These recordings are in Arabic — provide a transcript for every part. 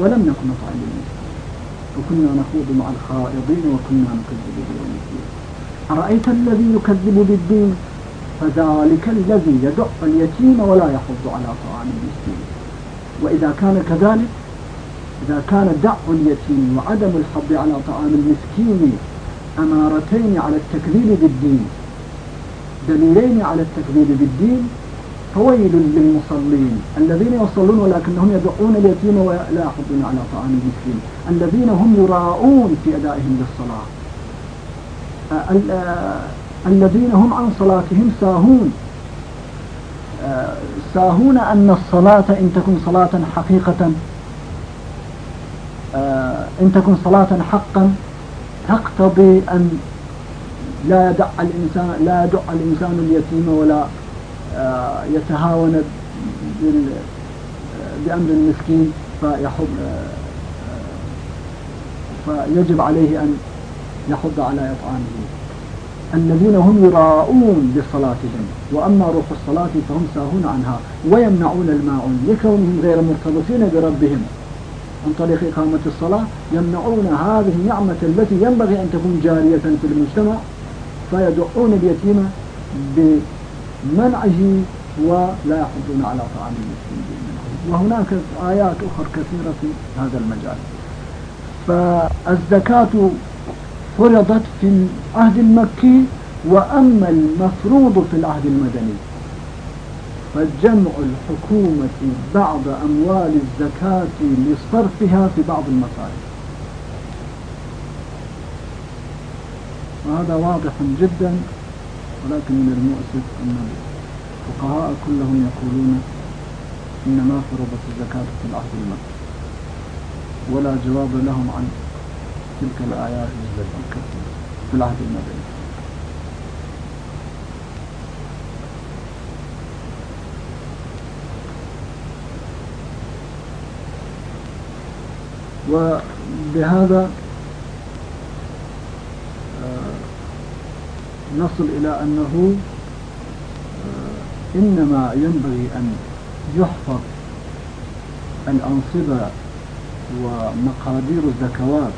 ولم نكن نطعم وكنا نخوض مع الخائضين وكنا نكذب بيوم الدين. أرأيت الذي يكذب بالدين؟ فذلك الذي يدع اليتيم ولا يحض على طعام المسكين. وإذا كان كذلك إذا كان دع اليتيم وعدم الحض على طعام المسكين أمارتين على التكذيب بالدين. دليلين على التكذيب بالدين فويل للمصلين الذين يصلون ولكنهم يدعون اليتيم ولا يحضون على طعام المسكين الذين هم يراءون في أدائهم للصلاة. الذين هم عن صلاتهم ساهون. ساهون أن الصلاة إن تكن صلاة حقيقة. إن تكن صلاة حقا تقتضي أن لا يدع الإنسان لا يدع الإنسان اليتيم ولا آه، يتهاون بأمر المسكين فيحض فيجب عليه أن يحض على إطعامه. الذين هم يراءون بصلاتهم وأما روح الصلاة فهم ساهون عنها ويمنعون الماعون لكونهم غير مرتبطين بربهم. عن طريق إقامة الصلاة يمنعون هذه النعمة التي ينبغي أن تكون جارية في المجتمع فيدعون اليتيم بمنعه ولا يحضون على طعام المسلمين وهناك آيات أخرى كثيرة في هذا المجال. فالزكاة فرضت في العهد المكي وأما المفروض في العهد المدني. فجمع الحكومة بعض أموال الزكاة لصرفها في بعض المصارف. وهذا واضح جدا. ولكن من المؤسف أن الفقهاء كلهم يقولون إنما فرضت الزكاة في العهد المكي ولا جواب لهم عن تلك الآيات في العهد المدني وبهذا نصل إلى أنه آه، إنما ينبغي أن يحفظ الأنصبة ومقادير الزكوات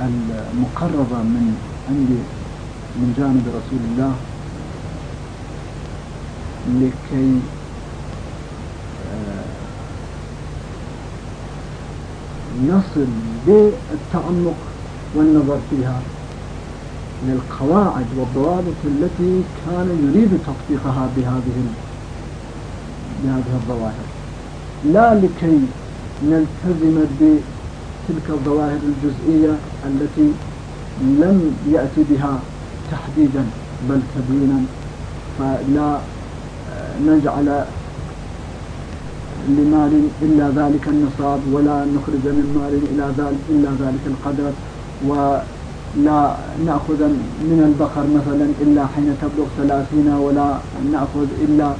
المقربة من عند من جانب رسول الله لكي نصل بالتعمق والنظر فيها. للقواعد والضوابط التي كان يريد تطبيقها بهذه بهذه الظواهر. لا لكي نلتزم بتلك الظواهر الجزئية التي لم يأتي بها تحديدا بل تبيينا فلا نجعل لمال إلا ذلك النصاب ولا نخرج من مال إلى ذلك إلا ذلك القدر. ولا نأخذ من البقر مثلا إلا حين تبلغ ثلاثين ولا نأخذ إلا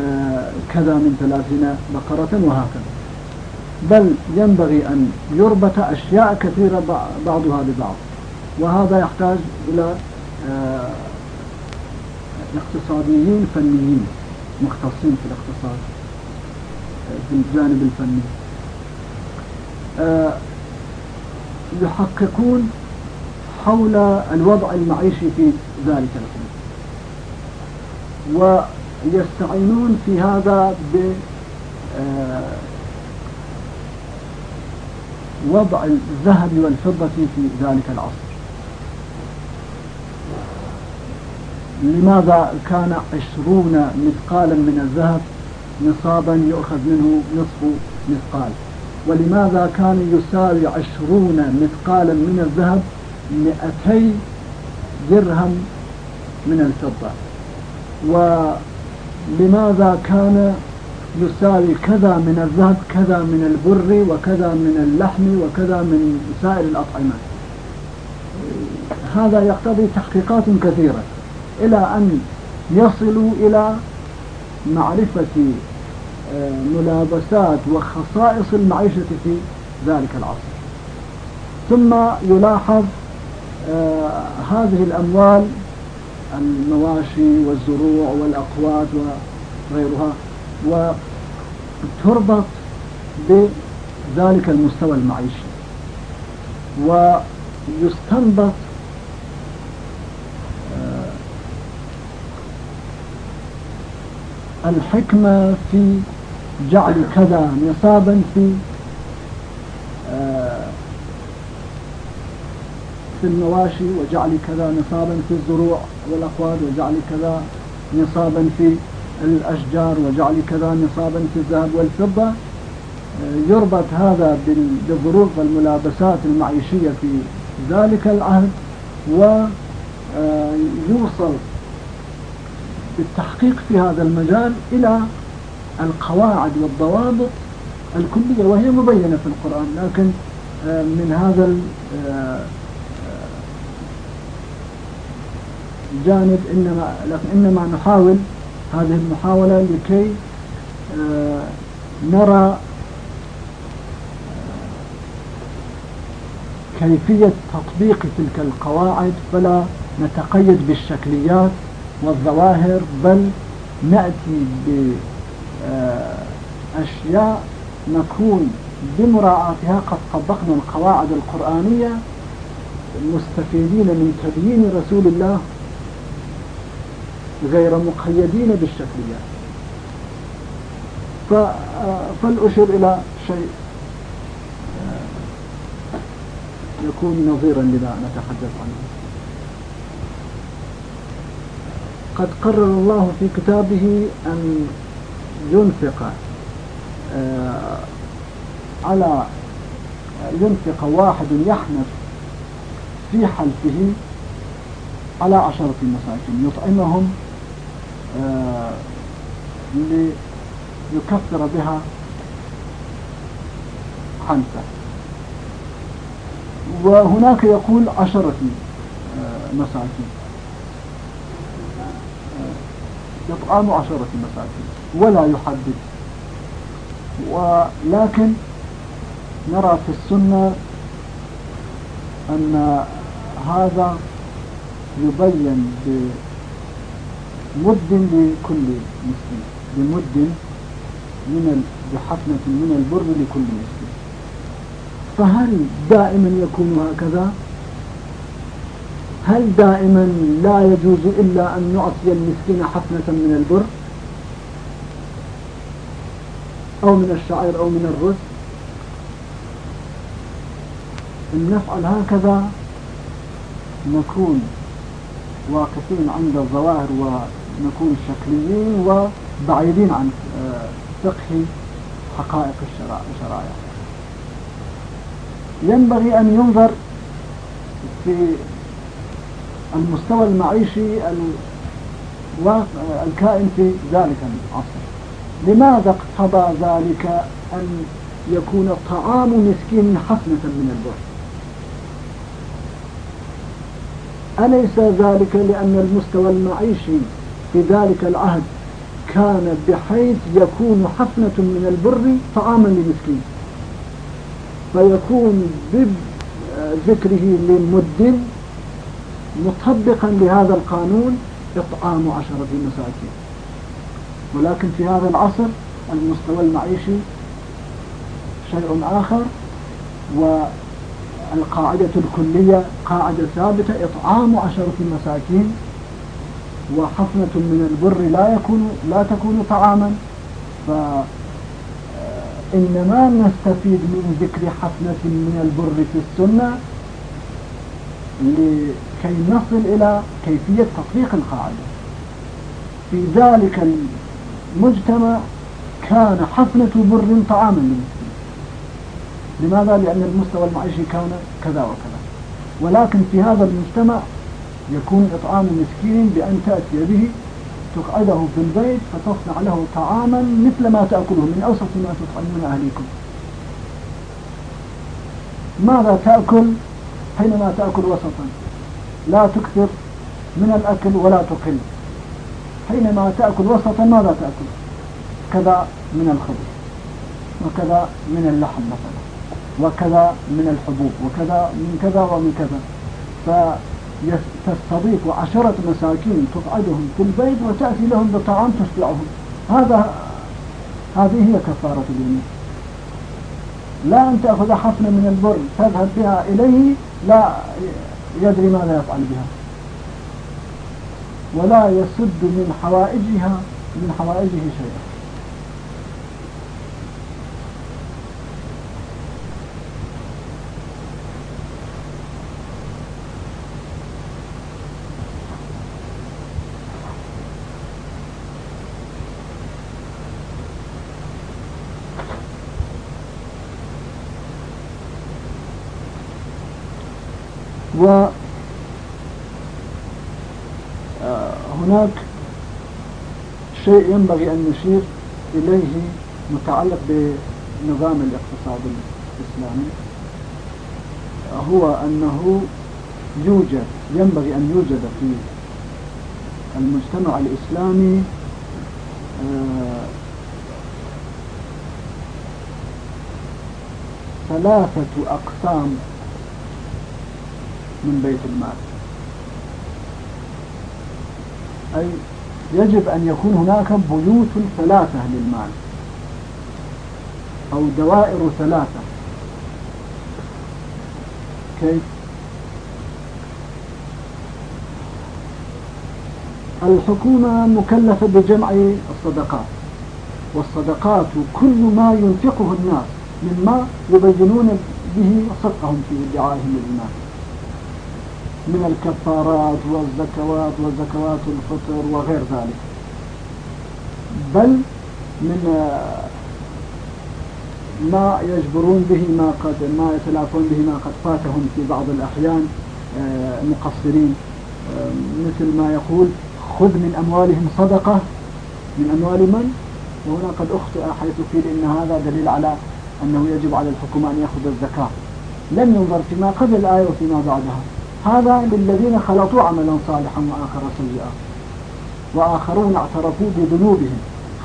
آه، كذا من ثلاثين بقرة وهكذا. بل ينبغي أن يربط أشياء كثيرة بعضها ببعض وهذا يحتاج إلى آه، اقتصاديين فنيين مختصين في الاقتصاد في الجانب الفني. آه، يحققون حول الوضع المعيشي في ذلك الحين ويستعينون في هذا ب آه، وضع الذهب والفضة في ذلك العصر. لماذا كان عشرون مثقالا من الذهب نصابا يؤخذ منه نصف مثقال؟ ولماذا كان يساوي عشرون مثقالا من الذهب مئتي درهم من الفضة. ولماذا كان يساوي كذا من الذهب كذا من البر وكذا من اللحم وكذا من سائر الأطعمة؟ هذا يقتضي تحقيقات كثيرة إلى أن يصلوا إلى معرفة آه، ملابسات وخصائص المعيشة في ذلك العصر. ثم يلاحظ هذه الأموال المواشي والزروع والأقوات وغيرها وتربط ذلك المستوى المعيشي ويستنبط آه، الحكمة في جعل كذا نصابا في في المواشي وجعل كذا نصابا في الزروع والأقوال وجعل كذا نصابا في الأشجار وجعل كذا نصابا في الذهب والفضة. يربط هذا بالظروف والملابسات المعيشية في ذلك العهد ويوصل آه، بالتحقيق في هذا المجال إلى القواعد والضوابط الكلية وهي مبينة في القرآن. لكن آه، من هذا الجانب إنما لكن إنما نحاول هذه المحاولة لكي آه، نرى آه، كيفية تطبيق تلك القواعد فلا نتقيد بالشكليات والظواهر بل نأتي بأشياء نكون بمراعاتها. قد طبقنا القواعد القرآنية مستفيدين من تبيين رسول الله غير مقيدين بالشكليات. فالأشر إلى شيء آه، يكون نظيرا لما نتحدث عنه. قد قرر الله في كتابه أن ينفق آه، على ينفق واحد يحنث في حلفه على عشرة مساكين يطعمهم آه، ليكفر بها خمسة. وهناك يقول عشرة آه، مساكين. آه، يطعم عشرة مساكين ولا يحدد ولكن نرى في السنة أن هذا يبين مد لكل مسلم. بمد من بحفنة من البر لكل مسلم. فهل دائما يكون هكذا؟ هل دائما لا يجوز إلا أن نعطي المسكين حفنة من البر؟ أو من الشعير أو من الرز؟ إن نفعل هكذا نكون واقفين عند الظواهر ونكون شكليين وبعيدين عن آه، فقه حقائق الشرائع. ينبغي أن ينظر في المستوى المعيشي الكائن في ذلك العصر. لماذا اقتضى ذلك أن يكون طعام مسكين حسنة من البر أليس ذلك لأن المستوى المعيشي في ذلك العهد كان بحيث يكون حفنة من البر طعاما للمسكين. فيكون بذكره لمد مطبقا لهذا القانون إطعام عشرة مساكين. ولكن في هذا العصر المستوى المعيشي شيء آخر و القاعدة الكلية قاعدة ثابتة إطعام عشرة مساكين وحفنة من البر لا يكون لا تكون طعاما. فإنما نستفيد من ذكر حفنة من البر في السنة لكي نصل إلى كيفية تطبيق القاعدة. في ذلك المجتمع كان حفنة بر طعاما للمسلمين لماذا؟ لأن المستوى المعيشي كان كذا وكذا. ولكن في هذا المجتمع يكون إطعام مسكين بأن تأتي به تقعده في البيت فتصنع له طعاما مثل ما تأكله من أوسط ما تطعمون أهليكم. ماذا تأكل حينما تأكل وسطا؟ لا تكثر من الأكل ولا تقل. حينما تأكل وسطا ماذا تأكل؟ كذا من الخبز وكذا من اللحم مثلا وكذا من الحبوب وكذا من كذا ومن كذا. فتستضيف عشرة مساكين تقعدهم في البيت وتأتي لهم بطعام تشبعهم. هذا هذه هي كفارة اليمين. لا أن تأخذ حفنة من البر تذهب بها إليه لا يدري ماذا يفعل بها. ولا يسد من حوائجها من حوائجه شيئا. وهناك شيء ينبغي أن نشير إليه متعلق بنظام الاقتصاد الإسلامي هو أنه يوجد ينبغي أن يوجد في المجتمع الإسلامي آه، ثلاثة أقسام من بيت المال أي يجب أن يكون هناك بيوت ثلاثة للمال أو دوائر ثلاثة كيف الحكومة مكلفة بجمع الصدقات والصدقات كل ما ينفقه الناس مما يبينون به صدقهم في ادعائهم للمال من الكفارات والزكوات وزكوات الفطر وغير ذلك. بل من آه، ما يجبرون به ما قد ما يتلافون به ما قد فاتهم في بعض الأحيان آه، مقصرين. آه، مثل ما يقول خذ من أموالهم صدقة. من أموال من؟ وهنا قد أخطئ حيث قيل إن هذا دليل على أنه يجب على الحكومة أن يأخذ الزكاة. لم ينظر فيما قبل الآية وفيما بعدها. هذا للذين خلطوا عملا صالحا وآخر سيئا. وآخرون اعترفوا بذنوبهم.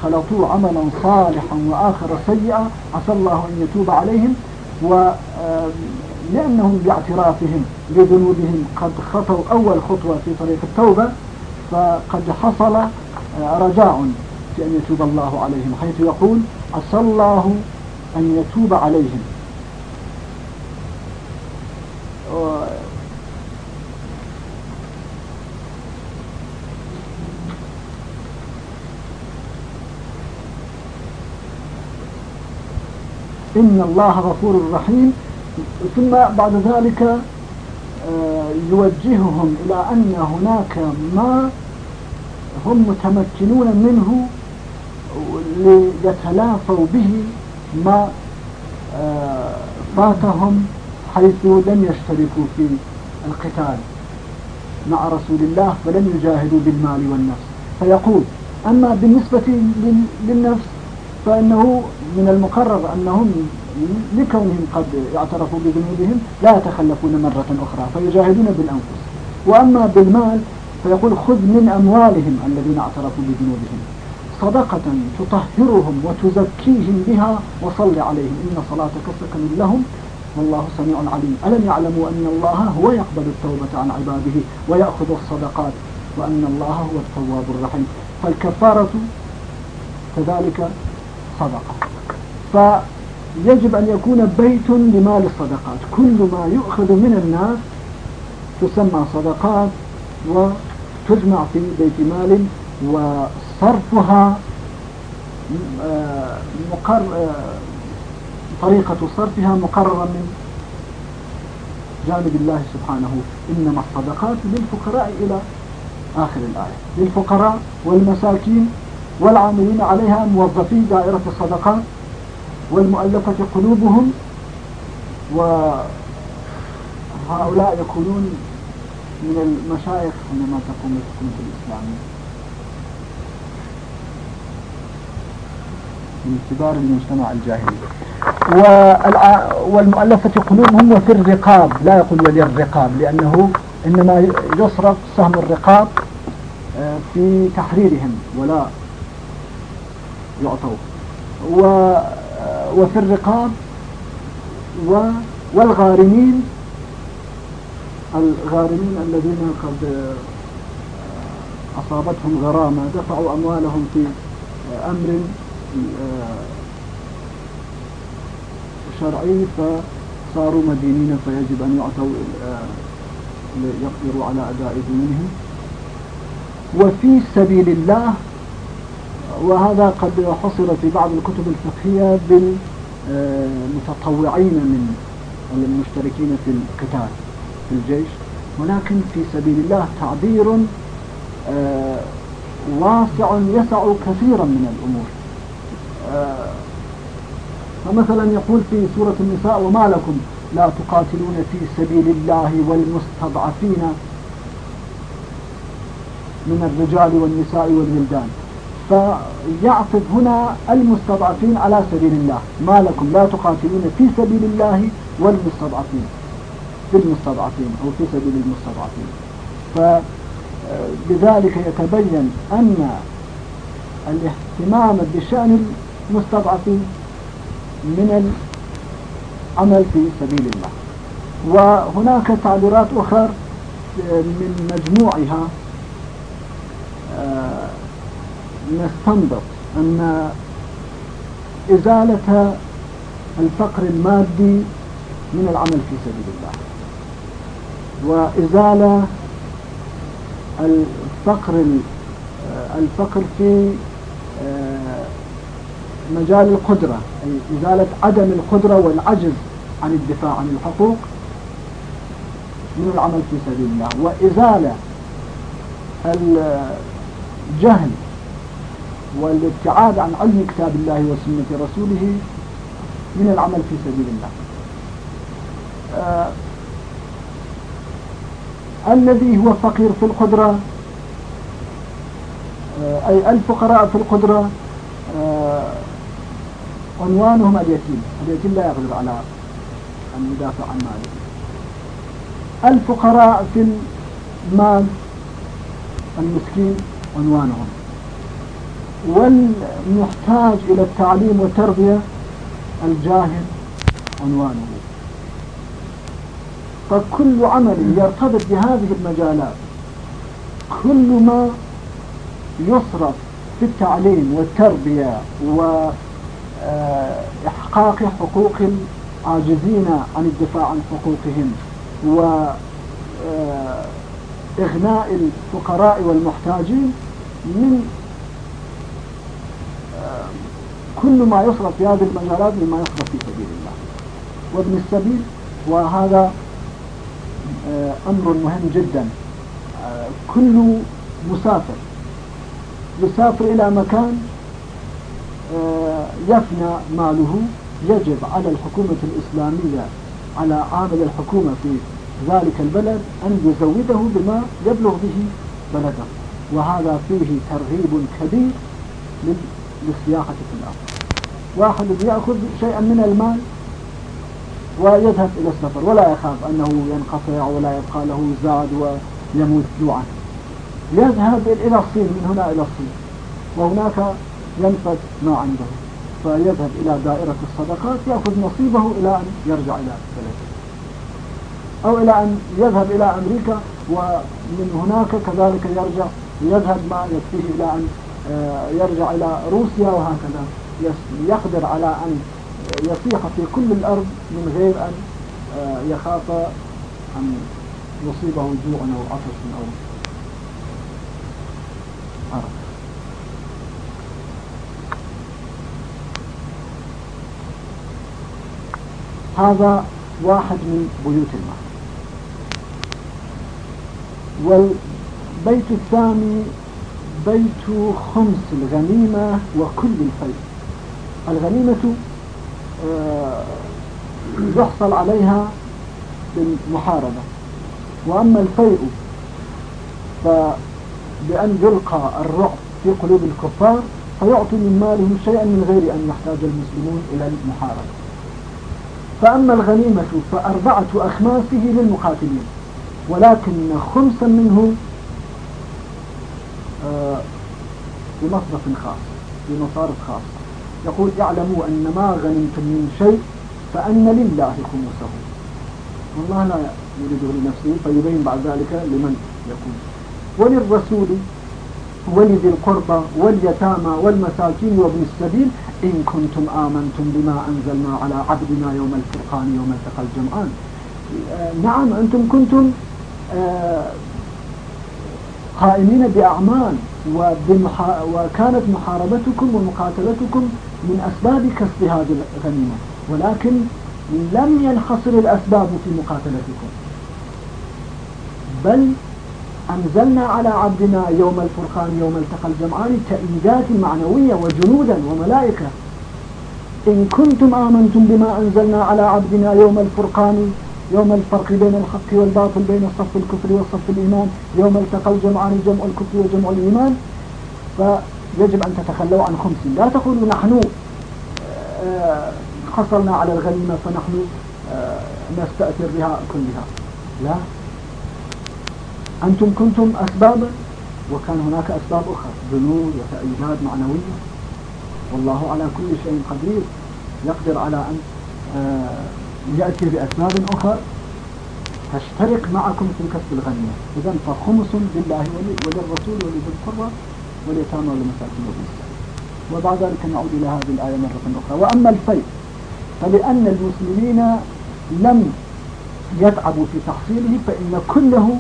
خلطوا عملا صالحا وآخر سيئا. عسى الله أن يتوب عليهم. ولأنهم باعترافهم بذنوبهم قد خطوا أول خطوة في طريق التوبة. فقد حصل رجاء في أن يتوب الله عليهم. حيث يقول عسى الله أن يتوب عليهم. إن الله غفور رحيم. ثم بعد ذلك آه، يوجههم إلى أن هناك ما هم متمكنون منه ليتلافوا به ما آه، فاتهم حيث لم يشتركوا في القتال مع رسول الله فلم يجاهدوا بالمال والنفس. فيقول أما بالنسبة للنفس فإنه من المقرر أنهم لكونهم قد اعترفوا بذنوبهم لا يتخلفون مرة أخرى فيجاهدون بالأنفس. وأما بالمال فيقول خذ من أموالهم الذين اعترفوا بذنوبهم. صدقة تطهرهم وتزكيهم بها وصل عليهم. إن صلاتك سكن لهم. والله سميع عليم. ألم يعلموا أن الله هو يقبل التوبة عن عباده ويأخذ الصدقات؟ وأن الله هو التواب الرحيم. فالكفارة كذلك صدقة. فيجب أن يكون بيت لمال الصدقات. كل ما يؤخذ من الناس تسمى صدقات وتجمع في بيت مال وصرفها آه، مقر آه، طريقة صرفها مقررة من جانب الله سبحانه. إنما الصدقات للفقراء إلى آخر الآية. للفقراء والمساكين والعاملين عليها موظفي دائرة الصدقات والمؤلفة قلوبهم وهؤلاء يكونون من المشايخ عندما تقوم الحكومة الإسلامية. من كبار المجتمع الجاهلي. والمؤلفة قلوبهم وفي الرقاب لا يقول ولي الرقاب لأنه إنما يصرف سهم الرقاب آه، في تحريرهم ولا يعطوا و وفي الرقاب و والغارمين الغارمين الذين قد أصابتهم غرامة دفعوا أموالهم في أمر شرعي فصاروا مدينين فيجب أن يعطوا ليقدروا على أداء دينهم. وفي سبيل الله وهذا قد حصر في بعض الكتب الفقهية بالمتطوعين من المشتركين في القتال في الجيش. ولكن في سبيل الله تعبير آه، واسع يسع كثيرا من الأمور. آه، فمثلا يقول في سورة النساء وما لكم لا تقاتلون في سبيل الله والمستضعفين من الرجال والنساء والولدان. فيعطف هنا المستضعفين على سبيل الله. ما لكم لا تقاتلون في سبيل الله والمستضعفين. في المستضعفين أو في سبيل المستضعفين. فبذلك يتبين أن الاهتمام بشأن المستضعفين من العمل في سبيل الله. وهناك تعبيرات أخرى من مجموعها. نستنبط أن إزالة الفقر المادي من العمل في سبيل الله. وإزالة الفقر الفقر في آه، مجال القدرة أي إزالة عدم القدرة والعجز عن الدفاع عن الحقوق من العمل في سبيل الله. وإزالة الجهل والابتعاد عن علم كتاب الله وسنة رسوله من العمل في سبيل الله. آه الذي هو فقير في القدرة آه أي الفقراء في القدرة آه عنوانهم اليتيم. اليتيم لا يقدر على أن يدافع عن ماله. الفقراء في المال المسكين عنوانهم. والمحتاج إلى التعليم والتربية الجاهل عنوانه. فكل عمل يرتبط بهذه المجالات كل ما يصرف في التعليم والتربية وإحقاق حقوق العاجزين عن الدفاع عن حقوقهم وإغناء الفقراء والمحتاجين من كل ما يصرف في هذه المجالات مما يصرف في سبيل الله. وابن السبيل وهذا آه، أمر مهم جدا. آه، كل مسافر يسافر إلى مكان آه، يفنى ماله يجب على الحكومة الإسلامية على عامل الحكومة في ذلك البلد أن يزوده بما يبلغ به بلده. وهذا فيه ترغيب كبير للسياحة في الأرض. واحد يأخذ شيئا من المال ويذهب إلى السفر. ولا يخاف أنه ينقطع ولا يبقى له زاد ويموت جوعا. يذهب إلى الصين من هنا إلى الصين. وهناك ينفذ ما عنده. فيذهب إلى دائرة الصدقات يأخذ نصيبه إلى أن يرجع إلى بلده. أو إلى أن يذهب إلى أمريكا ومن هناك كذلك يرجع يذهب ما يكفيه إلى أن آه، يرجع إلى روسيا وهكذا. يقدر على أن يصيح في كل الأرض من غير أن آه، يخاف أن يصيبه جوع أو عطش أو عرق هذا واحد من بيوت المال. والبيت الثاني بيت خمس الغنيمة وكل الفيء الغنيمة آه، يحصل عليها بالمحاربة. وأما الفيء فبأن يلقى الرعب في قلوب الكفار فيعطي من مالهم شيئا من غير أن يحتاج المسلمون إلى المحاربة. فأما الغنيمة فأربعة أخماسه للمقاتلين. ولكن خمسا منه آه، بمصرف خاص بمصارف خاصة. يقول اعلموا أن ما غنمتم من شيء فأن لله خمسه. والله لا يريده لنفسه فيبين بعد ذلك لمن يكون وللرسول ولذي القربى واليتامى والمساكين وابن السبيل إن كنتم آمنتم بما أنزلنا على عبدنا يوم الفرقان يوم التقى الجمعان. نعم أنتم كنتم آه، قائمين بأعمال وكانت محاربتكم ومقاتلتكم من أسباب كسب هذه الغنيمة ولكن لم ينحصر الأسباب في مقاتلتكم. بل أنزلنا على عبدنا يوم الفرقان يوم التقى الجمعان تأييدات معنوية وجنودا وملائكة. إن كنتم آمنتم بما أنزلنا على عبدنا يوم الفرقان يوم الفرق بين الحق والباطل بين الصف الكفر والصف الإيمان يوم التقى الجمعان جمع الكفر وجمع الإيمان فيجب أن تتخلوا عن خمس لا تقولوا نحن آه، حصلنا على الغنيمة فنحن آه، نستأثر بها كلها. لا. أنتم كنتم أسبابا وكان هناك أسباب أخرى. ذنوب وتأييدات معنوية. والله على كل شيء قدير. يقدر على أن آه، يأتي بأسباب أخرى تشترك معكم في كسب الغنيمة. إذا فخمس لله وللرسول ولذي واليتامى والمساكين وابن وبعد ذلك نعود إلى هذه الآية مرة أخرى. وأما الفيء فلأن المسلمين لم يتعبوا في تحصيله فإن كله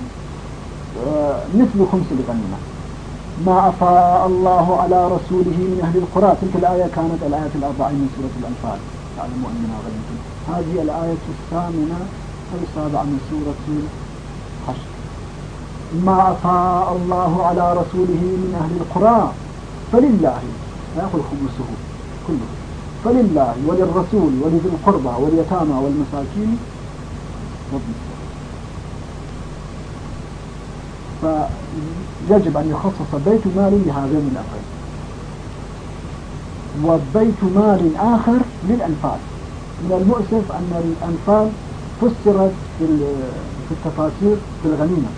مثل خمس الغنيمة ما أفاء الله على رسوله من أهل القرى. تلك الآية كانت الآية الأربعين من سورة الأنفال. تعلموا أننا غنيمتم هذه الآية الثامنة أو السابعة من سورة ما أفاء الله على رسوله من أهل القرى فلله يأخذ خمسه كله. فلله وللرسول ولذي القربى واليتامى والمساكين وابن فيجب أن يخصص بيت مال لهذين الأمرين وبيت مال آخر للأنفال. من المؤسف أن الأنفال فسرت في التفاسير بالغنيمة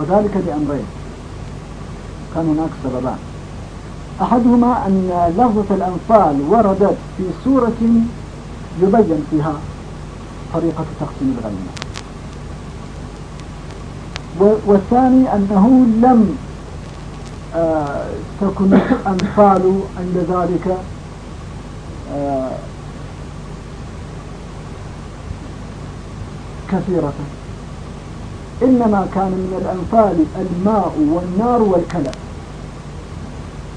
وذلك لأمرين كان هناك سببان. أحدهما أن لفظة الأنفال وردت في سورة يبين فيها طريقة تقسيم الغنيمة والثاني أنه لم آه، تكن الأنفال عند ذلك آه، كثيرة. إنما كان من الأنفال الماء والنار والكلى.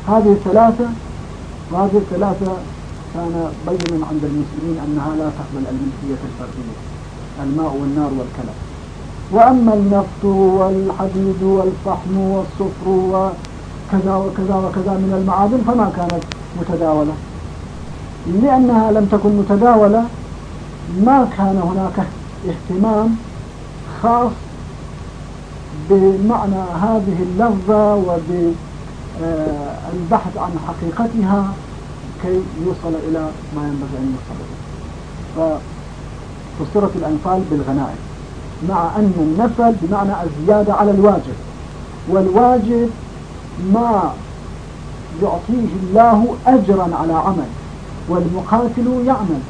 هذه الثلاثة وهذه الثلاثة كان بينا عند المسلمين أنها لا تقبل الملكية الفردية الماء والنار والكلى. وأما النفط والحديد والفحم والصفر وكذا وكذا وكذا من المعادن فما كانت متداولة. لأنها لم تكن متداولة ما كان هناك اهتمام خاص بمعنى هذه اللفظة وبالبحث عن حقيقتها كي يوصل إلى ما ينبغي أن يوصل إليه. ففسرت الأنفال بالغنائم مع أن النفل بمعنى الزيادة على الواجب والواجب ما يعطيه الله أجرا على عمل والمقاتل يعمل.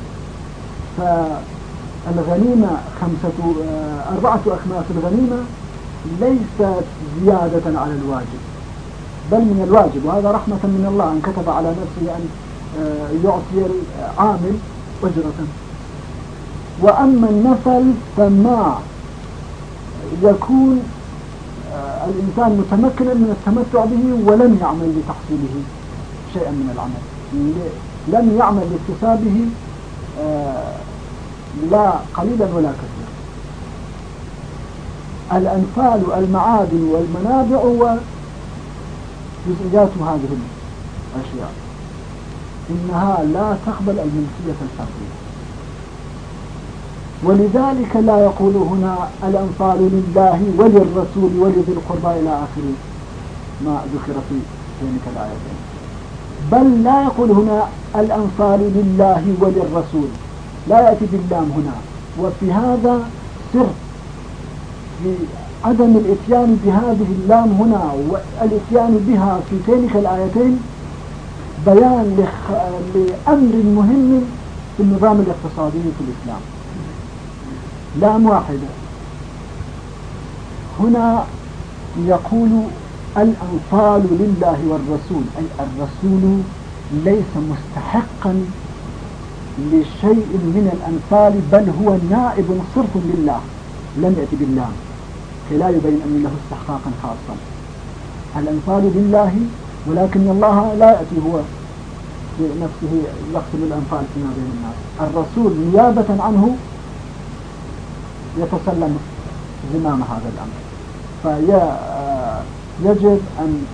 فالغنيمة خمسة أربعة أخماس الغنيمة ليست زيادة على الواجب بل من الواجب وهذا رحمة من الله أن كتب على نفسه أن آه، يعطي العامل أجرة وأما النفل فما يكون آه، الإنسان متمكنا من التمتع به ولم يعمل لتحصيله شيئا من العمل لم يعمل لاكتسابه آه، لا قليلا ولا كثيرا الأنفال المعادن والمنابع وجزئيات هذه الأشياء. إنها لا تقبل الملكية الفردية ولذلك لا يقول هنا الأنفال لله وللرسول ولذي القربى إلى آخر ما ذكر في ذلك الآيتين بل لا يقول هنا الأنفال لله وللرسول. لا يأتي باللام هنا. وفي هذا سر في عدم الإتيان بهذه اللام هنا والإتيان بها في تلك الآيتين بيان لأمر مهم في النظام الاقتصادي في الإسلام. لام واحدة. هنا يقول الأنفال لله والرسول أي الرسول ليس مستحقا لشيء من الأنفال بل هو نائب صرف لله لم يأتي بالله كي لا يبين أن له استحقاقا خاصا. الأنفال لله ولكن الله لا يأتي هو بنفسه يقسم الأنفال فيما بين الناس. الرسول نيابة عنه يتسلم زمام هذا الأمر. فيجب أن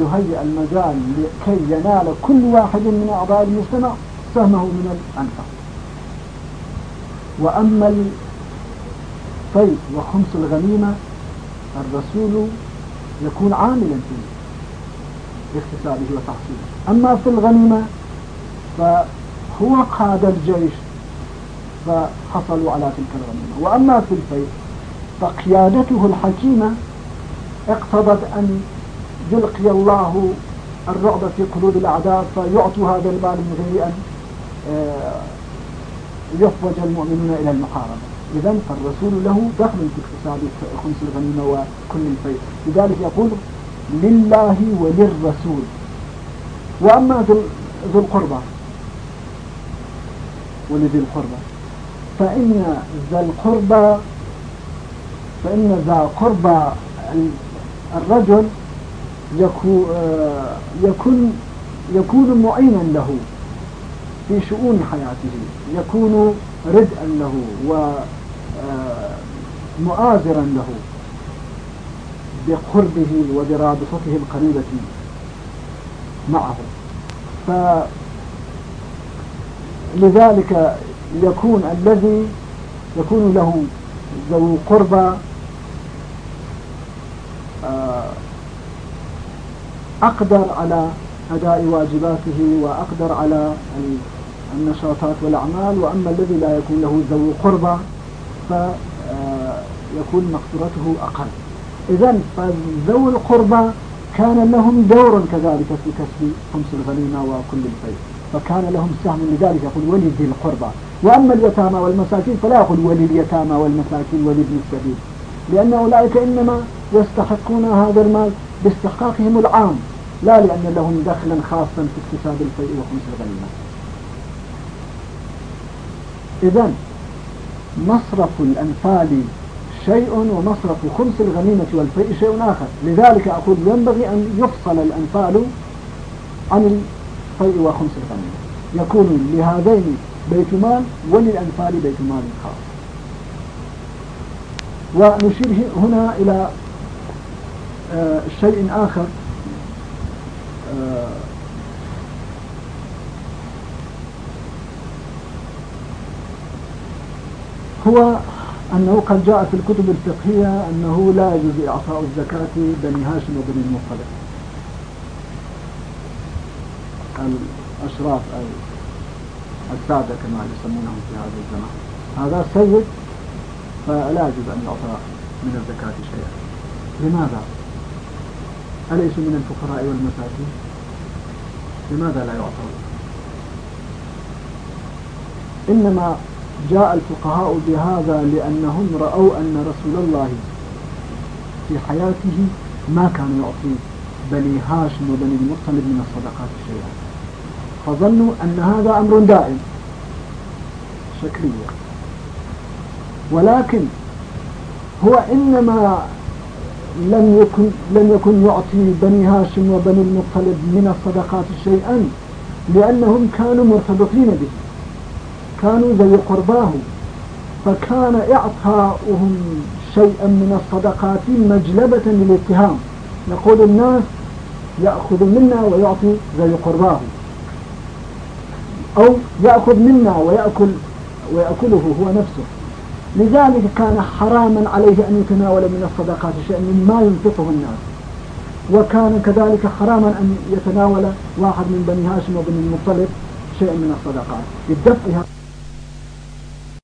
يهيئ المجال لكي ينال كل واحد من أعضاء المجتمع سهمه من الأنفال. وأما الفيء وخمس الغنيمة الرسول يكون عاملا في اكتسابه وتحصيله. أما في الغنيمة فهو قاد الجيش فحصلوا على تلك الغنيمة. وأما في الفيء فقيادته الحكيمة اقتضت أن يلقي الله الرعب في قلوب الأعداء فيعطوا هذا المال من غير أن آه، يفوج المؤمنون إلى المحاربة. إذا فالرسول له دخل في اقتصاد خمس الغنيمة وكل الفيء لذلك يقول لله وللرسول وأما ذو القربى ولذي القربى فإن ذا القربى فإن ذا قربى الرجل يكون يكون معينا له في شؤون حياته يكون ردءا له ومؤازرا له بقربه وبرابطته القريبة معه. فلذلك يكون الذي يكون له ذو قربى آه، أقدر على أداء واجباته وأقدر على النشاطات والأعمال وأما الذي لا يكون له ذو قربى فيكون مقدرته أقل. إذا فذوي القربى كان لهم دور كذلك في كسب خمس الغنيمة وكل الفيء فكان لهم سهم لذلك يقول ولذي القربى. وأما اليتامى والمساكين فلا يقول ولليتامى والمساكين ولابن السبيل. لأن أولئك إنما يستحقون هذا المال باستحقاقهم العام لا لأن لهم دخلا خاصا في اكتساب الفيء وخمس الغنيمة. إذا مصرف الأنفال شيء ومصرف خمس الغنيمة والفيء شيء آخر. لذلك أقول ينبغي أن يفصل الأنفال عن الفيء وخمس الغنيمة. يكون لهذين بيت مال وللأنفال بيت مال خاص. ونشير هنا إلى آه، شيء آخر هو أنه قد جاء في الكتب الفقهية أنه لا يجوز إعطاء الزكاة بني هاشم وبني المطلب الأشراف السادة كما يسمونهم في هذا الزمان هذا سيد فلا يجوز أن يعطى من الزكاة شيئا لماذا؟ أليسوا من الفقراء والمساكين؟ لماذا لا يعطون؟ إنما جاء الفقهاء بهذا لأنهم رأوا أن رسول الله في حياته ما كان يعطي بني هاشم وبني المطلب من الصدقات شيئا. فظنوا أن هذا أمر دائم شكليا ولكن هو إنما لم يكن لم يكن يعطي بني هاشم وبني المطلب من الصدقات شيئا لأنهم كانوا مرتبطين به. كانوا ذوي قرباه فكان إعطاؤهم شيئا من الصدقات مجلبة للاتهام. يقول الناس يأخذ منا ويعطي ذوي قرباه أو يأخذ منا ويأكل ويأكله هو نفسه. لذلك كان حراما عليه أن يتناول من الصدقات شيئا مما ينفقه الناس. وكان كذلك حراما أن يتناول واحد من بني هاشم وبني المطلب شيئا من الصدقات. للدفع